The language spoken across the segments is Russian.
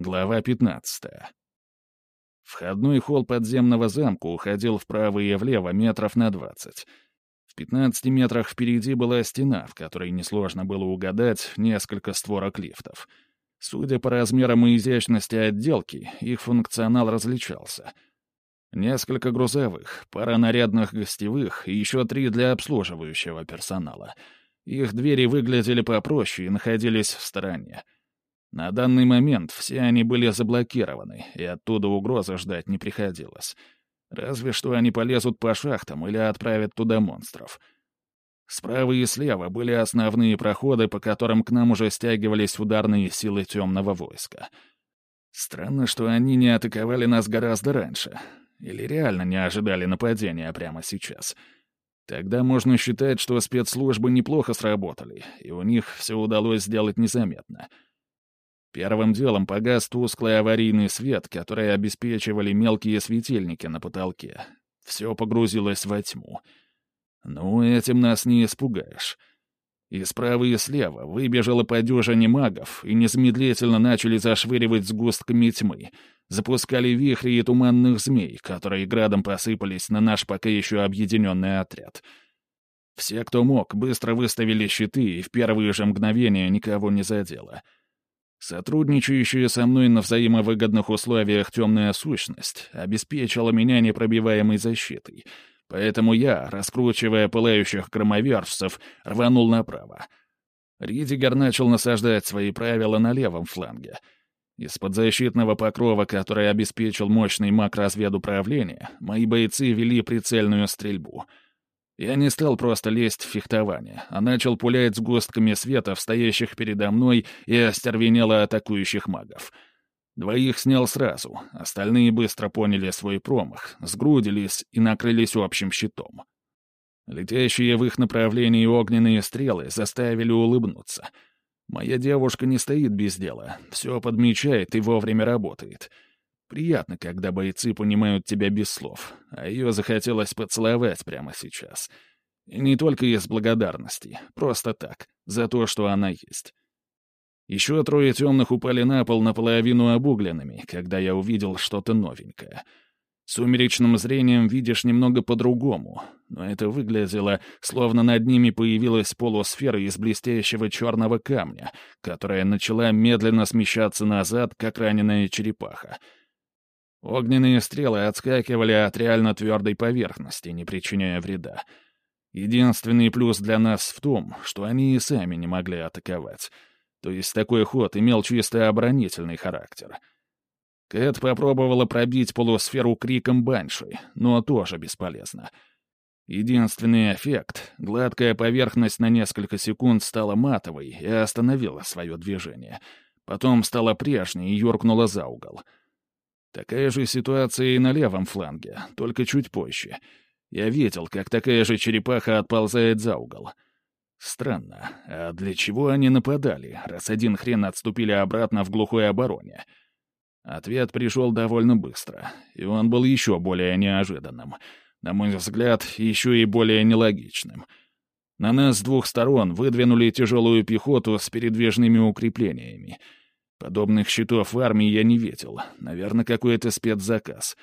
Глава 15. Входной холл подземного замка уходил вправо и влево метров на 20. В 15 метрах впереди была стена, в которой несложно было угадать несколько створок лифтов. Судя по размерам и изящности отделки, их функционал различался. Несколько грузовых, пара нарядных гостевых и еще три для обслуживающего персонала. Их двери выглядели попроще и находились в стороне. На данный момент все они были заблокированы, и оттуда угрозы ждать не приходилось. Разве что они полезут по шахтам или отправят туда монстров. Справа и слева были основные проходы, по которым к нам уже стягивались ударные силы темного войска. Странно, что они не атаковали нас гораздо раньше. Или реально не ожидали нападения прямо сейчас. Тогда можно считать, что спецслужбы неплохо сработали, и у них все удалось сделать незаметно — Первым делом погас тусклый аварийный свет, который обеспечивали мелкие светильники на потолке. Все погрузилось во тьму. Ну, этим нас не испугаешь. И справа и слева выбежала по дюжине магов и незамедлительно начали зашвыривать сгустками тьмы. Запускали вихри и туманных змей, которые градом посыпались на наш пока еще объединенный отряд. Все, кто мог, быстро выставили щиты, и в первые же мгновения никого не задело — Сотрудничающая со мной на взаимовыгодных условиях темная сущность обеспечила меня непробиваемой защитой, поэтому я, раскручивая пылающих громовержцев, рванул направо. Ридигер начал насаждать свои правила на левом фланге. Из-под защитного покрова, который обеспечил мощный маг разведуправления, мои бойцы вели прицельную стрельбу — я не стал просто лезть в фехтование, а начал пулять с густками света в стоящих передо мной и остервенело атакующих магов. Двоих снял сразу, остальные быстро поняли свой промах, сгрудились и накрылись общим щитом. Летящие в их направлении огненные стрелы заставили улыбнуться. Моя девушка не стоит без дела, все подмечает и вовремя работает — Приятно, когда бойцы понимают тебя без слов, а ее захотелось поцеловать прямо сейчас. И не только из благодарности, просто так, за то, что она есть. Еще трое темных упали на пол наполовину обугленными, когда я увидел что-то новенькое. Сумеречным зрением видишь немного по-другому, но это выглядело, словно над ними появилась полусфера из блестящего черного камня, которая начала медленно смещаться назад, как раненая черепаха — Огненные стрелы отскакивали от реально твердой поверхности, не причиняя вреда. Единственный плюс для нас в том, что они и сами не могли атаковать. То есть такой ход имел чисто оборонительный характер. Кэт попробовала пробить полусферу криком банши, но тоже бесполезно. Единственный эффект — гладкая поверхность на несколько секунд стала матовой и остановила свое движение. Потом стала прежней и юркнула за угол — Такая же ситуация и на левом фланге, только чуть позже. Я видел, как такая же черепаха отползает за угол. Странно, а для чего они нападали, раз один хрен отступили обратно в глухой обороне? Ответ пришел довольно быстро, и он был еще более неожиданным. На мой взгляд, еще и более нелогичным. На нас с двух сторон выдвинули тяжелую пехоту с передвижными укреплениями — Подобных щитов в армии я не видел. Наверное, какой-то спецзаказ.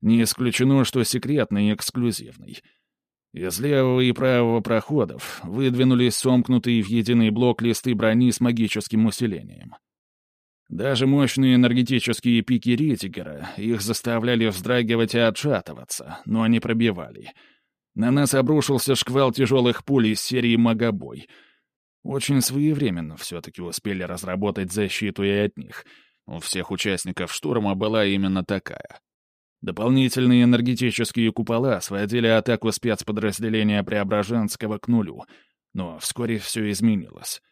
Не исключено, что секретный и эксклюзивный. Из левого и правого проходов выдвинулись сомкнутые в единый блок листы брони с магическим усилением. Даже мощные энергетические пики Ритигера их заставляли вздрагивать и отшатываться, но они пробивали. На нас обрушился шквал тяжелых пуль из серии «Магобой», очень своевременно все-таки успели разработать защиту и от них. У всех участников штурма была именно такая. Дополнительные энергетические купола сводили атаку спецподразделения Преображенского к нулю, но вскоре все изменилось.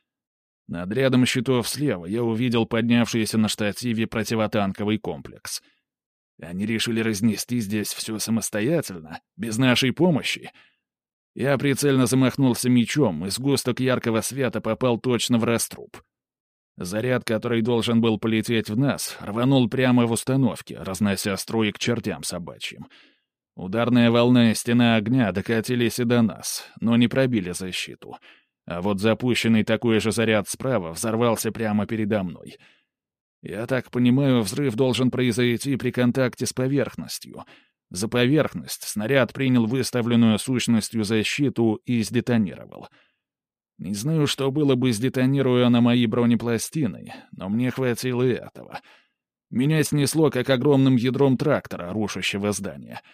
Над рядом щитов слева я увидел поднявшийся на штативе противотанковый комплекс. Они решили разнести здесь все самостоятельно, без нашей помощи — я прицельно замахнулся мечом, и сгусток яркого света попал точно в раструб. Заряд, который должен был полететь в нас, рванул прямо в установке, разнося струи к чертям собачьим. Ударная волна и стена огня докатились и до нас, но не пробили защиту. А вот запущенный такой же заряд справа взорвался прямо передо мной. Я так понимаю, взрыв должен произойти при контакте с поверхностью. За поверхность снаряд принял выставленную сущностью защиту и сдетонировал. Не знаю, что было бы, сдетонируя на мои бронепластины, но мне хватило этого. Меня снесло, как огромным ядром трактора, рушащего здание —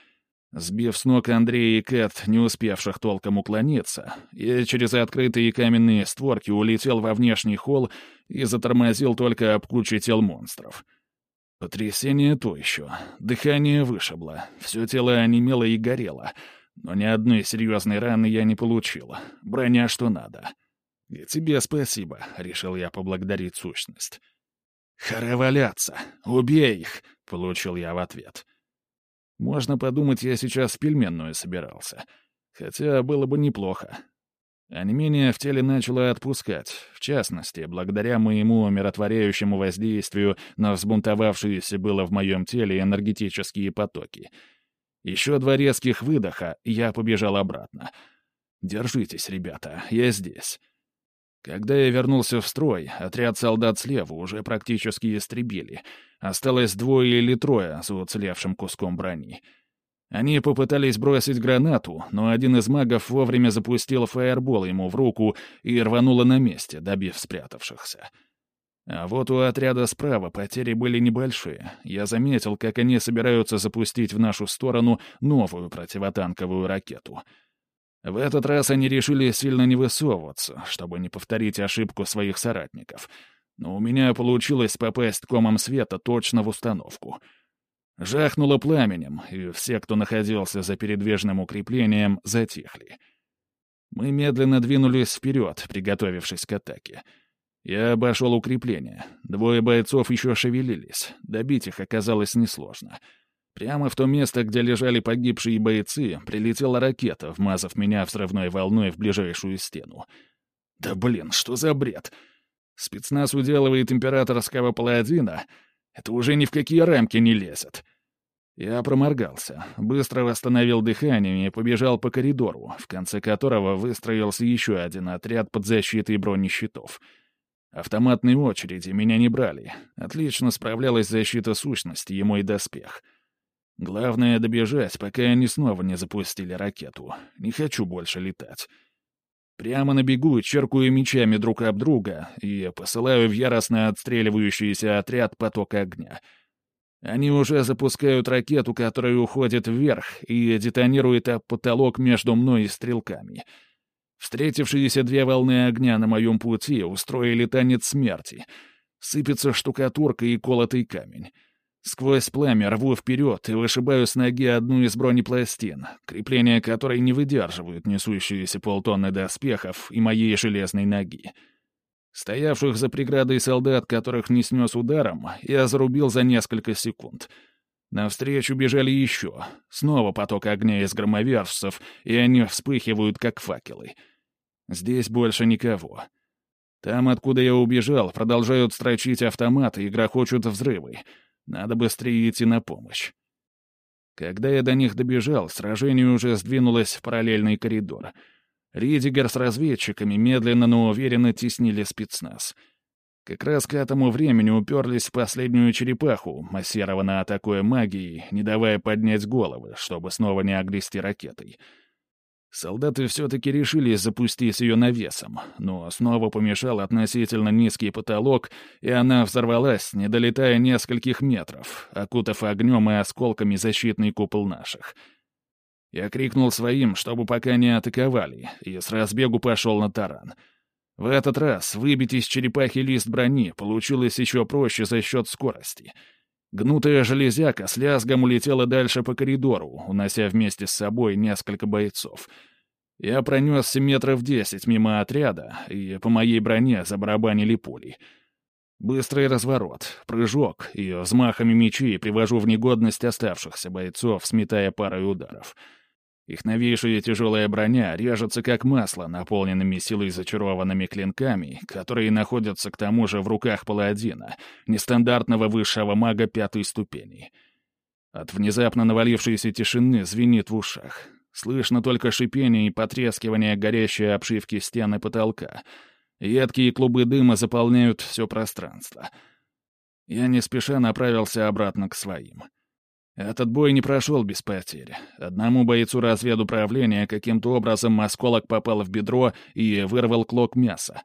Сбив с ног Андрея и Кэт, не успевших толком уклониться, я через открытые каменные створки улетел во внешний холл и затормозил только об кучу тел монстров. Потрясение то еще. Дыхание вышибло, все тело онемело и горело, но ни одной серьезной раны я не получил. Броня что надо. «И тебе спасибо», — решил я поблагодарить сущность. «Хара валяться! Убей их!» — получил я в ответ. Можно подумать, я сейчас пельменную собирался. Хотя было бы неплохо. А не в теле начало отпускать, в частности, благодаря моему умиротворяющему воздействию на взбунтовавшиеся было в моем теле энергетические потоки. Еще два резких выдоха, и я побежал обратно. «Держитесь, ребята, я здесь». Когда я вернулся в строй, отряд солдат слева уже практически истребили. Осталось двое или трое с уцелевшим куском брони. Они попытались бросить гранату, но один из магов вовремя запустил фаербол ему в руку и рвануло на месте, добив спрятавшихся. А вот у отряда справа потери были небольшие. Я заметил, как они собираются запустить в нашу сторону новую противотанковую ракету — в этот раз они решили сильно не высовываться, чтобы не повторить ошибку своих соратников. Но у меня получилось попасть комом света точно в установку. Жахнуло пламенем, и все, кто находился за передвижным укреплением, затихли. Мы медленно двинулись вперед, приготовившись к атаке. Я обошел укрепление. Двое бойцов еще шевелились. Добить их оказалось несложно — Прямо в то место, где лежали погибшие бойцы, прилетела ракета, вмазав меня взрывной волной в ближайшую стену. Да блин, что за бред? Спецназ уделывает императорского паладина. Это уже ни в какие рамки не лезет. Я проморгался, быстро восстановил дыхание и побежал по коридору, в конце которого выстроился еще один отряд под защитой бронещитов. Автоматные очереди меня не брали. Отлично справлялась защита сущности и мой доспех — Главное — добежать, пока они снова не запустили ракету. Не хочу больше летать. Прямо на бегу черкую мечами друг об друга и посылаю в яростно отстреливающийся отряд поток огня. Они уже запускают ракету, которая уходит вверх и детонирует об потолок между мной и стрелками. Встретившиеся две волны огня на моем пути устроили танец смерти. Сыпется штукатурка и колотый камень. Сквозь пламя рву вперед и вышибаю с ноги одну из бронепластин, крепления которой не выдерживают несущиеся полтонны доспехов и моей железной ноги. Стоявших за преградой солдат, которых не снес ударом, я зарубил за несколько секунд. Навстречу бежали еще. Снова поток огня из громовержцев, и они вспыхивают, как факелы. Здесь больше никого. Там, откуда я убежал, продолжают строчить автоматы и грохочут взрывы — надо быстрее идти на помощь. Когда я до них добежал, сражение уже сдвинулось в параллельный коридор. Ридигер с разведчиками медленно, но уверенно теснили спецназ. Как раз к этому времени уперлись в последнюю черепаху, массированно атакуя магией, не давая поднять головы, чтобы снова не огрести ракетой — Солдаты все-таки решили запустить ее навесом, но снова помешал относительно низкий потолок, и она взорвалась, не долетая нескольких метров, окутав огнем и осколками защитный купол наших. Я крикнул своим, чтобы пока не атаковали, и с разбегу пошел на таран. В этот раз выбить из черепахи лист брони получилось еще проще за счет скорости — Гнутая железяка с лязгом улетела дальше по коридору, унося вместе с собой несколько бойцов. Я пронесся метров десять мимо отряда, и по моей броне забарабанили пули. Быстрый разворот, прыжок, и взмахами мечей привожу в негодность оставшихся бойцов, сметая парой ударов — их новейшая тяжелая броня режется как масло, наполненными силой зачарованными клинками, которые находятся к тому же в руках паладина, нестандартного высшего мага пятой ступени. От внезапно навалившейся тишины звенит в ушах. Слышно только шипение и потрескивание горящей обшивки стены потолка. Едкие клубы дыма заполняют все пространство — Я не спеша направился обратно к своим. Этот бой не прошел без потерь. Одному бойцу разведуправления каким-то образом осколок попал в бедро и вырвал клок мяса.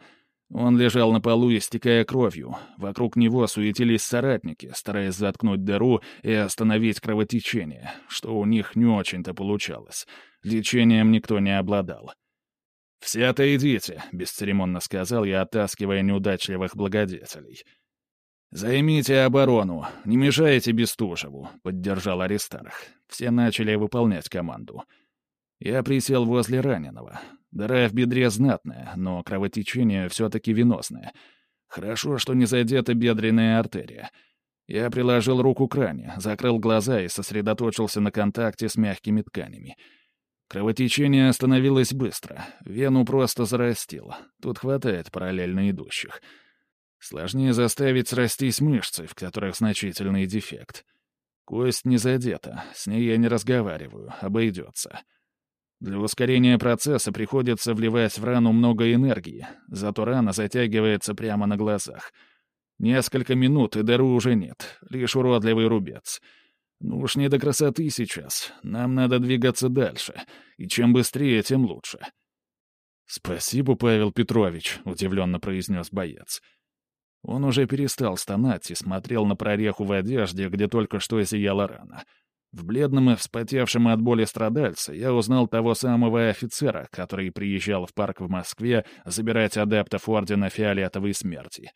Он лежал на полу, истекая кровью. Вокруг него суетились соратники, стараясь заткнуть дыру и остановить кровотечение, что у них не очень-то получалось. Лечением никто не обладал. «Все отойдите», — бесцеремонно сказал я, оттаскивая неудачливых благодетелей. «Займите оборону, не мешайте Бестужеву», — поддержал Аристарх. Все начали выполнять команду. Я присел возле раненого. Дыра в бедре знатная, но кровотечение все-таки веносное. Хорошо, что не задета бедренная артерия. Я приложил руку к ране, закрыл глаза и сосредоточился на контакте с мягкими тканями. Кровотечение остановилось быстро, вену просто зарастило. Тут хватает параллельно идущих — Сложнее заставить срастись мышцы, в которых значительный дефект. Кость не задета, с ней я не разговариваю, обойдется. Для ускорения процесса приходится вливать в рану много энергии, зато рана затягивается прямо на глазах. Несколько минут, и дыру уже нет, лишь уродливый рубец. Ну уж не до красоты сейчас, нам надо двигаться дальше, и чем быстрее, тем лучше. «Спасибо, Павел Петрович», — удивленно произнес боец. — он уже перестал стонать и смотрел на прореху в одежде, где только что зияла рана. В бледном и вспотевшем от боли страдальце я узнал того самого офицера, который приезжал в парк в Москве забирать адептов Ордена Фиолетовой Смерти.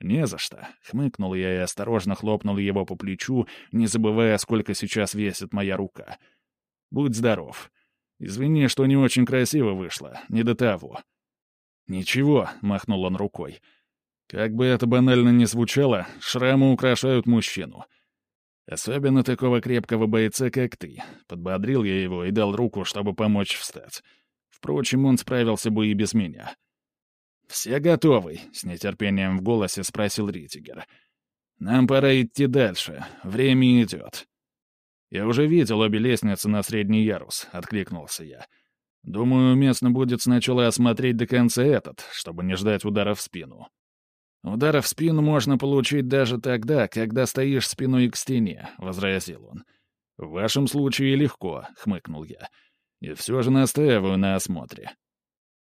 «Не за что», — хмыкнул я и осторожно хлопнул его по плечу, не забывая, сколько сейчас весит моя рука. «Будь здоров. Извини, что не очень красиво вышло, не до того». «Ничего», — махнул он рукой, — как бы это банально ни звучало, шрамы украшают мужчину. Особенно такого крепкого бойца, как ты. Подбодрил я его и дал руку, чтобы помочь встать. Впрочем, он справился бы и без меня. «Все готовы?» — с нетерпением в голосе спросил Ритигер. «Нам пора идти дальше. Время идет». «Я уже видел обе лестницы на средний ярус», — откликнулся я. «Думаю, уместно будет сначала осмотреть до конца этот, чтобы не ждать удара в спину». «Удара в спину можно получить даже тогда, когда стоишь спиной к стене», — возразил он. «В вашем случае легко», — хмыкнул я. «И все же настаиваю на осмотре».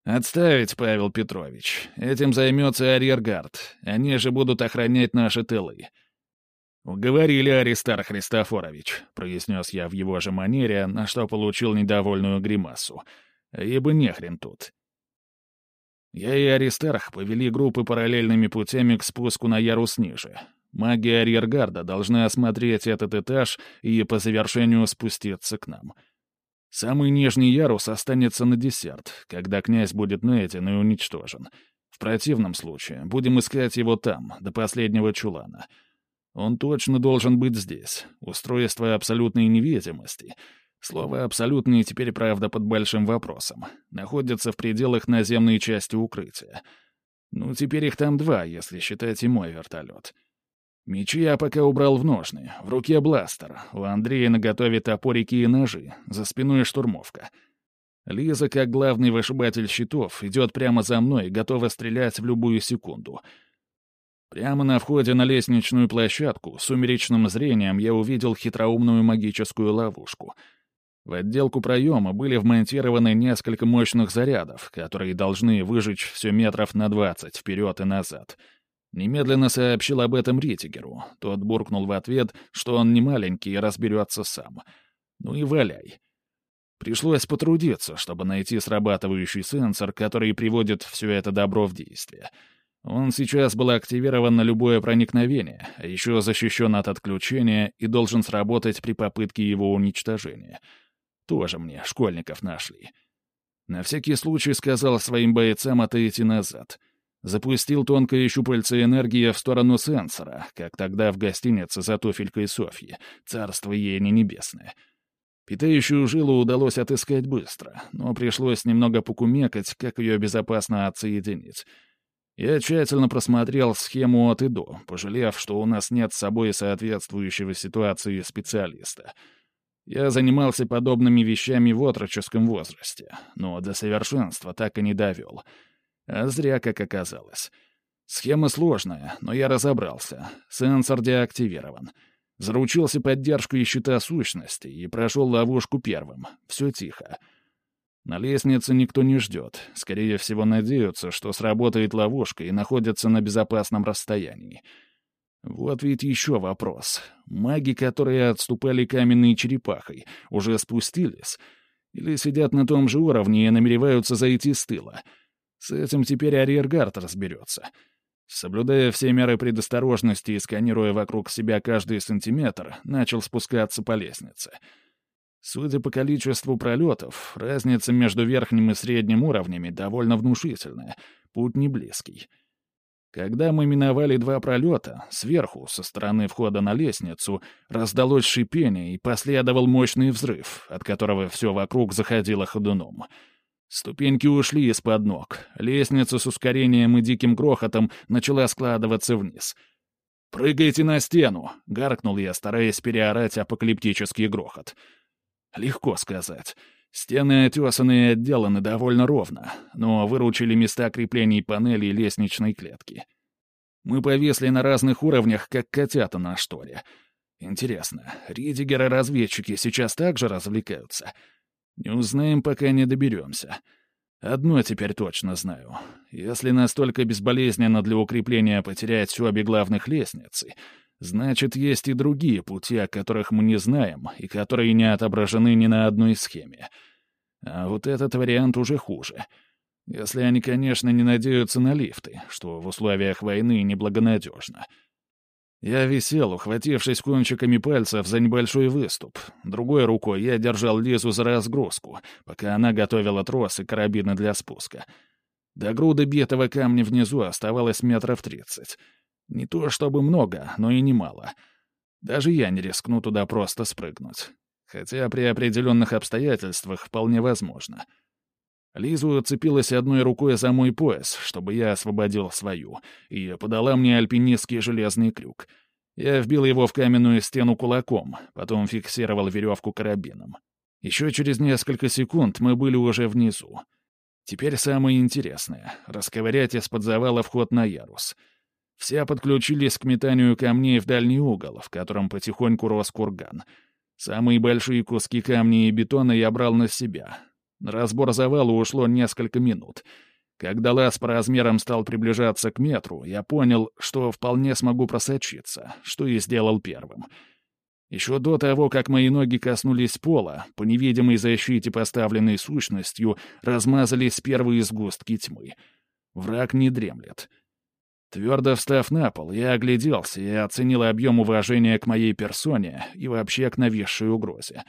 «Отставить, Павел Петрович. Этим займется арьергард. Они же будут охранять наши тылы». «Уговорили, Аристар Христофорович», — произнес я в его же манере, на что получил недовольную гримасу. «Ибо нехрен тут. Я и Аристарх повели группы параллельными путями к спуску на ярус ниже. Маги арьергарда должны осмотреть этот этаж и по завершению спуститься к нам. Самый нижний ярус останется на десерт, когда князь будет найден и уничтожен. В противном случае будем искать его там, до последнего чулана. Он точно должен быть здесь. Устройство абсолютной невидимости — Слово «абсолютный» теперь, правда, под большим вопросом. Находится в пределах наземной части укрытия. Ну, теперь их там два, если считать и мой вертолет. Мечи я пока убрал в ножны. В руке бластер. У Андрея наготове топорики и ножи. За спиной штурмовка. Лиза, как главный вышибатель щитов, идет прямо за мной, готова стрелять в любую секунду. Прямо на входе на лестничную площадку сумеречным зрением я увидел хитроумную магическую ловушку — в отделку проема были вмонтированы несколько мощных зарядов, которые должны выжечь все метров на двадцать вперед и назад. Немедленно сообщил об этом Ритигеру. Тот буркнул в ответ, что он не маленький и разберется сам. Ну и валяй. Пришлось потрудиться, чтобы найти срабатывающий сенсор, который приводит все это добро в действие. Он сейчас был активирован на любое проникновение, а еще защищен от отключения и должен сработать при попытке его уничтожения — тоже мне школьников нашли. На всякий случай сказал своим бойцам отойти назад. Запустил тонкое щупальце энергии в сторону сенсора, как тогда в гостинице за туфелькой Софьи, царство ей не небесное. Питающую жилу удалось отыскать быстро, но пришлось немного покумекать, как ее безопасно отсоединить. Я тщательно просмотрел схему от и до, пожалев, что у нас нет с собой соответствующего ситуации специалиста — я занимался подобными вещами в отроческом возрасте, но до совершенства так и не довел. А зря, как оказалось. Схема сложная, но я разобрался. Сенсор деактивирован. Заручился поддержкой щита сущности и прошел ловушку первым. Все тихо. На лестнице никто не ждет. Скорее всего, надеются, что сработает ловушка и находятся на безопасном расстоянии. Вот ведь еще вопрос. Маги, которые отступали каменной черепахой, уже спустились? Или сидят на том же уровне и намереваются зайти с тыла? С этим теперь арьергард разберется. Соблюдая все меры предосторожности и сканируя вокруг себя каждый сантиметр, начал спускаться по лестнице — Судя по количеству пролетов, разница между верхним и средним уровнями довольно внушительная, путь не близкий. Когда мы миновали два пролета, сверху, со стороны входа на лестницу, раздалось шипение и последовал мощный взрыв, от которого все вокруг заходило ходуном. Ступеньки ушли из-под ног, лестница с ускорением и диким грохотом начала складываться вниз. «Прыгайте на стену!» — гаркнул я, стараясь переорать апокалиптический грохот — Легко сказать. Стены отесаны и отделаны довольно ровно, но выручили места креплений панелей лестничной клетки. Мы повесли на разных уровнях, как котята на шторе. Интересно, Ридигеры-разведчики сейчас также развлекаются? Не узнаем, пока не доберемся. Одно теперь точно знаю. Если настолько безболезненно для укрепления потерять обе главных лестницы, Значит, есть и другие пути, о которых мы не знаем, и которые не отображены ни на одной схеме. А вот этот вариант уже хуже. Если они, конечно, не надеются на лифты, что в условиях войны неблагонадежно. Я висел, ухватившись кончиками пальцев за небольшой выступ. Другой рукой я держал Лизу за разгрузку, пока она готовила трос и карабины для спуска. До груды битого камня внизу оставалось метров тридцать. Не то чтобы много, но и немало. Даже я не рискну туда просто спрыгнуть. Хотя при определенных обстоятельствах вполне возможно. Лизу уцепилась одной рукой за мой пояс, чтобы я освободил свою, и подала мне альпинистский железный крюк. Я вбил его в каменную стену кулаком, потом фиксировал веревку карабином. Еще через несколько секунд мы были уже внизу. Теперь самое интересное — расковырять из-под завала вход на ярус — все подключились к метанию камней в дальний угол, в котором потихоньку рос курган. Самые большие куски камней и бетона я брал на себя. Разбор завала ушло несколько минут. Когда лаз по размерам стал приближаться к метру, я понял, что вполне смогу просочиться, что и сделал первым. Еще до того, как мои ноги коснулись пола, по невидимой защите, поставленной сущностью, размазались первые сгустки тьмы. Враг не дремлет. Твердо встав на пол, я огляделся и оценил объем уважения к моей персоне и вообще к нависшей угрозе.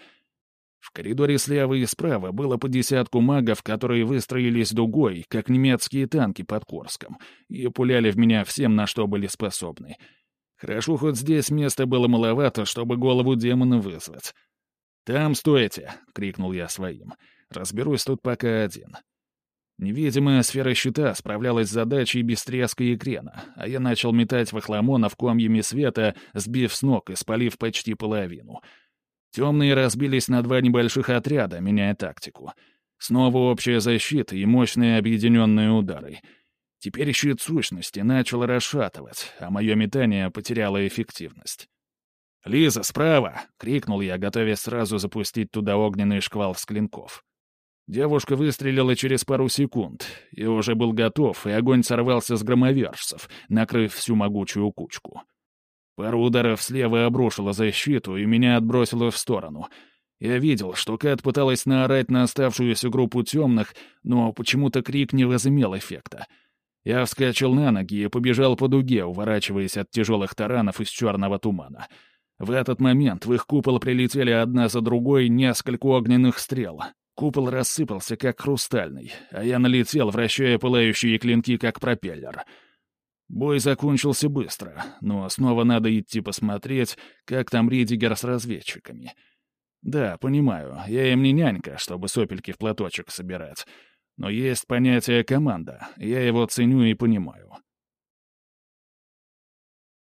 В коридоре слева и справа было по десятку магов, которые выстроились дугой, как немецкие танки под Корском, и пуляли в меня всем, на что были способны. Хорошо, хоть здесь места было маловато, чтобы голову демона вызвать. «Там стойте!» — крикнул я своим. «Разберусь тут пока один». Невидимая сфера щита справлялась с задачей без треска и крена, а я начал метать вахламонов комьями света, сбив с ног и спалив почти половину. Темные разбились на два небольших отряда, меняя тактику. Снова общая защита и мощные объединенные удары. Теперь щит сущности начал расшатывать, а мое метание потеряло эффективность. «Лиза, справа!» — крикнул я, готовясь сразу запустить туда огненный шквал с клинков. Девушка выстрелила через пару секунд, и уже был готов, и огонь сорвался с громовержцев, накрыв всю могучую кучку. Пару ударов слева обрушила защиту, и меня отбросило в сторону. Я видел, что Кэт пыталась наорать на оставшуюся группу темных, но почему-то крик не возымел эффекта. Я вскочил на ноги и побежал по дуге, уворачиваясь от тяжелых таранов из черного тумана. В этот момент в их купол прилетели одна за другой несколько огненных стрел, Купол рассыпался, как хрустальный, а я налетел, вращая пылающие клинки, как пропеллер. Бой закончился быстро, но снова надо идти посмотреть, как там Ридигер с разведчиками. Да, понимаю, я им не нянька, чтобы сопельки в платочек собирать. Но есть понятие «команда», я его ценю и понимаю.